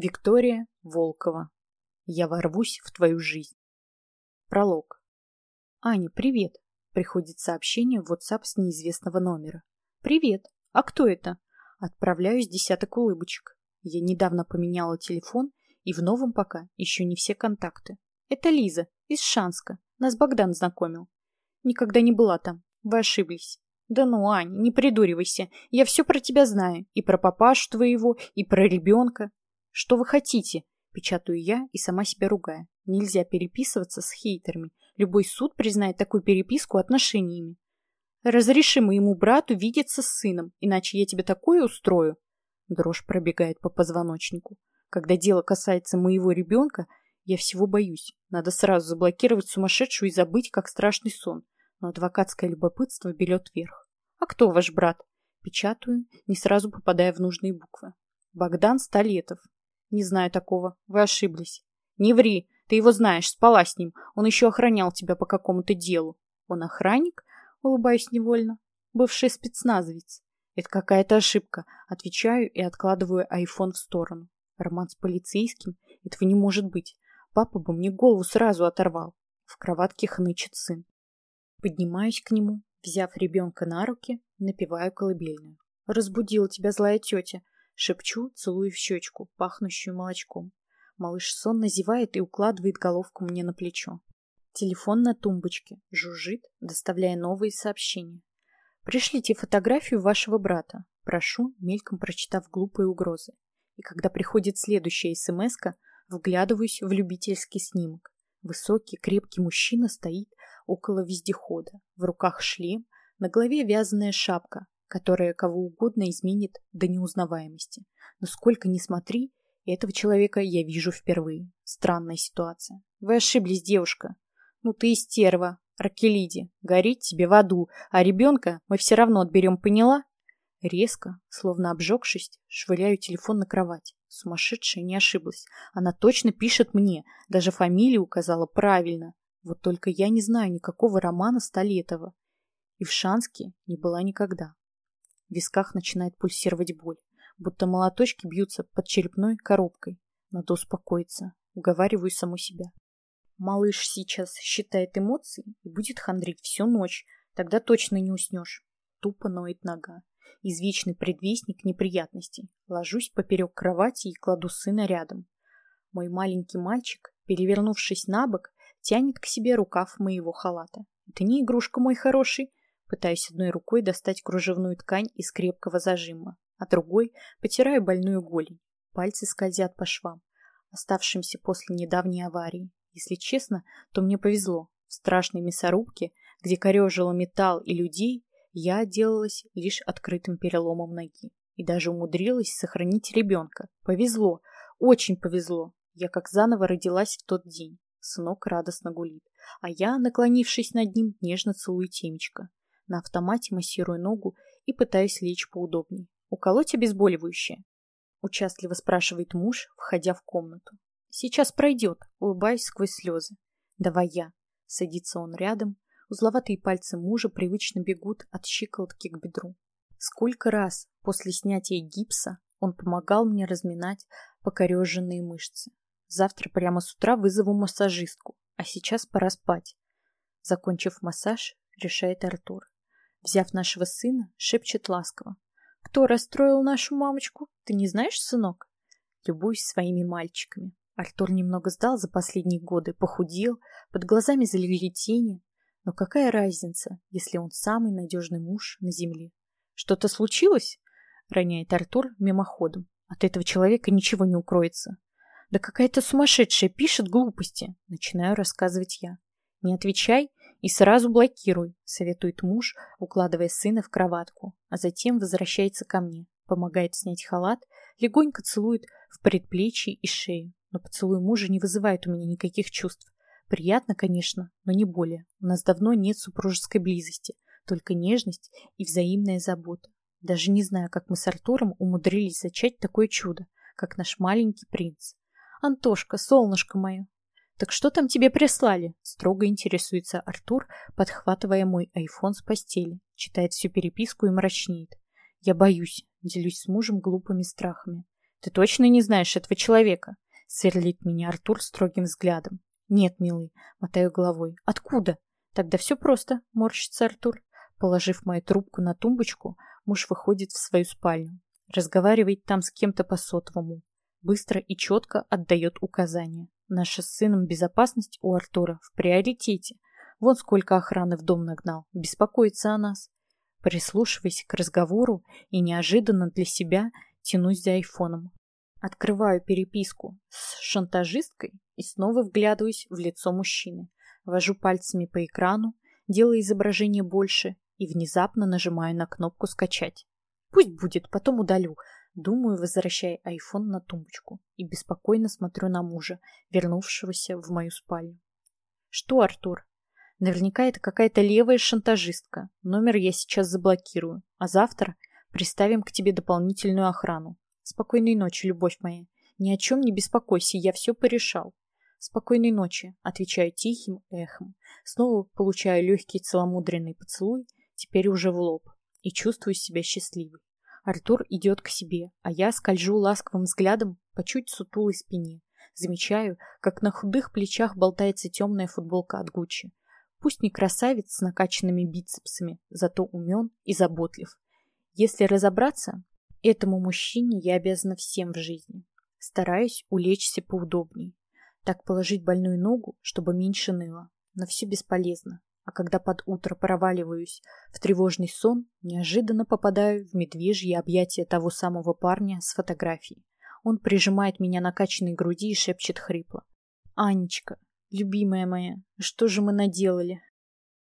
Виктория Волкова. Я ворвусь в твою жизнь. Пролог. Аня, привет. Приходит сообщение в WhatsApp с неизвестного номера. Привет. А кто это? Отправляю с десяток улыбочек. Я недавно поменяла телефон, и в новом пока еще не все контакты. Это Лиза, из Шанска. Нас Богдан знакомил. Никогда не была там. Вы ошиблись. Да ну, Ань, не придуривайся. Я все про тебя знаю. И про папашу твоего, и про ребенка. Что вы хотите? Печатаю я и сама себя ругая. Нельзя переписываться с хейтерами. Любой суд признает такую переписку отношениями. Разреши моему брату видеться с сыном, иначе я тебе такое устрою. Дрожь пробегает по позвоночнику. Когда дело касается моего ребенка, я всего боюсь. Надо сразу заблокировать сумасшедшую и забыть, как страшный сон но адвокатское любопытство берет верх. «А кто ваш брат?» Печатаю, не сразу попадая в нужные буквы. «Богдан Столетов». «Не знаю такого. Вы ошиблись». «Не ври. Ты его знаешь. Спала с ним. Он еще охранял тебя по какому-то делу». «Он охранник?» Улыбаюсь невольно. «Бывший спецназовец». «Это какая-то ошибка». Отвечаю и откладываю айфон в сторону. Роман с полицейским? Этого не может быть. Папа бы мне голову сразу оторвал. В кроватке хнычет сын. Поднимаюсь к нему, взяв ребенка на руки, напеваю колыбельную. «Разбудила тебя злая тетя!» Шепчу, целую в щечку, пахнущую молочком. Малыш сонно зевает и укладывает головку мне на плечо. Телефон на тумбочке, жужжит, доставляя новые сообщения. «Пришлите фотографию вашего брата», прошу, мельком прочитав глупые угрозы. И когда приходит следующая смс вглядываюсь в любительский снимок. Высокий, крепкий мужчина стоит, около вездехода. В руках шлем, на голове вязаная шапка, которая кого угодно изменит до неузнаваемости. Но сколько ни смотри, этого человека я вижу впервые. Странная ситуация. Вы ошиблись, девушка. Ну ты истерва, Ракелиди. Горит тебе в аду, а ребенка мы все равно отберем, поняла? Резко, словно обжегшись, швыряю телефон на кровать. Сумасшедшая не ошиблась. Она точно пишет мне, даже фамилию указала правильно. Вот только я не знаю никакого романа Столетова. И в Шанске не была никогда. В висках начинает пульсировать боль, будто молоточки бьются под черепной коробкой. Надо успокоиться. Уговариваю саму себя. Малыш сейчас считает эмоции и будет хандрить всю ночь. Тогда точно не уснешь. Тупо ноет нога. Извечный предвестник неприятностей. Ложусь поперек кровати и кладу сына рядом. Мой маленький мальчик, перевернувшись на бок, тянет к себе рукав моего халата. Это не игрушка, мой хороший. Пытаюсь одной рукой достать кружевную ткань из крепкого зажима, а другой потираю больную голень. Пальцы скользят по швам, оставшимся после недавней аварии. Если честно, то мне повезло. В страшной мясорубке, где корежило металл и людей, я отделалась лишь открытым переломом ноги. И даже умудрилась сохранить ребенка. Повезло, очень повезло. Я как заново родилась в тот день. Сынок радостно гулит, а я, наклонившись над ним, нежно целую темечко. На автомате массирую ногу и пытаюсь лечь поудобнее. «Уколоть обезболивающее?» Участливо спрашивает муж, входя в комнату. «Сейчас пройдет», улыбаюсь сквозь слезы. «Давай я». Садится он рядом. Узловатые пальцы мужа привычно бегут от щиколотки к бедру. Сколько раз после снятия гипса он помогал мне разминать покореженные мышцы. Завтра прямо с утра вызову массажистку, а сейчас пора спать. Закончив массаж, решает Артур. Взяв нашего сына, шепчет ласково. Кто расстроил нашу мамочку? Ты не знаешь, сынок? Любуюсь своими мальчиками. Артур немного сдал за последние годы, похудел, под глазами залегли тени. Но какая разница, если он самый надежный муж на земле? Что-то случилось? Роняет Артур мимоходом. От этого человека ничего не укроется. Да какая-то сумасшедшая пишет глупости. Начинаю рассказывать я. Не отвечай и сразу блокируй, советует муж, укладывая сына в кроватку, а затем возвращается ко мне, помогает снять халат, легонько целует в предплечье и шею. Но поцелуй мужа не вызывает у меня никаких чувств. Приятно, конечно, но не более. У нас давно нет супружеской близости, только нежность и взаимная забота. Даже не знаю, как мы с Артуром умудрились зачать такое чудо, как наш маленький принц. Антошка, солнышко мое. Так что там тебе прислали? Строго интересуется Артур, подхватывая мой айфон с постели. Читает всю переписку и мрачнеет. Я боюсь, делюсь с мужем глупыми страхами. Ты точно не знаешь этого человека? Сверлит меня Артур строгим взглядом. Нет, милый, мотаю головой. Откуда? Тогда все просто, морщится Артур. Положив мою трубку на тумбочку, муж выходит в свою спальню. Разговаривает там с кем-то по сотовому. Быстро и четко отдает указания. Наша с сыном безопасность у Артура в приоритете. Вон сколько охраны в дом нагнал. Беспокоится о нас. Прислушиваясь к разговору и неожиданно для себя тянусь за айфоном. Открываю переписку с шантажисткой и снова вглядываюсь в лицо мужчины. Вожу пальцами по экрану, делая изображение больше и внезапно нажимаю на кнопку «Скачать». Пусть будет, потом удалю. Думаю, возвращая айфон на тумбочку и беспокойно смотрю на мужа, вернувшегося в мою спальню. Что, Артур? Наверняка это какая-то левая шантажистка. Номер я сейчас заблокирую, а завтра приставим к тебе дополнительную охрану. Спокойной ночи, любовь моя. Ни о чем не беспокойся, я все порешал. Спокойной ночи, отвечаю тихим эхом. Снова получаю легкий целомудренный поцелуй, теперь уже в лоб, и чувствую себя счастливой. Артур идет к себе, а я скольжу ласковым взглядом по чуть сутулой спине. Замечаю, как на худых плечах болтается темная футболка от Гуччи. Пусть не красавец с накачанными бицепсами, зато умен и заботлив. Если разобраться, этому мужчине я обязана всем в жизни. Стараюсь улечься поудобней. Так положить больную ногу, чтобы меньше ныло. Но все бесполезно. А когда под утро проваливаюсь в тревожный сон, неожиданно попадаю в медвежье объятия того самого парня с фотографией. Он прижимает меня на качанной груди и шепчет хрипло. «Анечка, любимая моя, что же мы наделали?»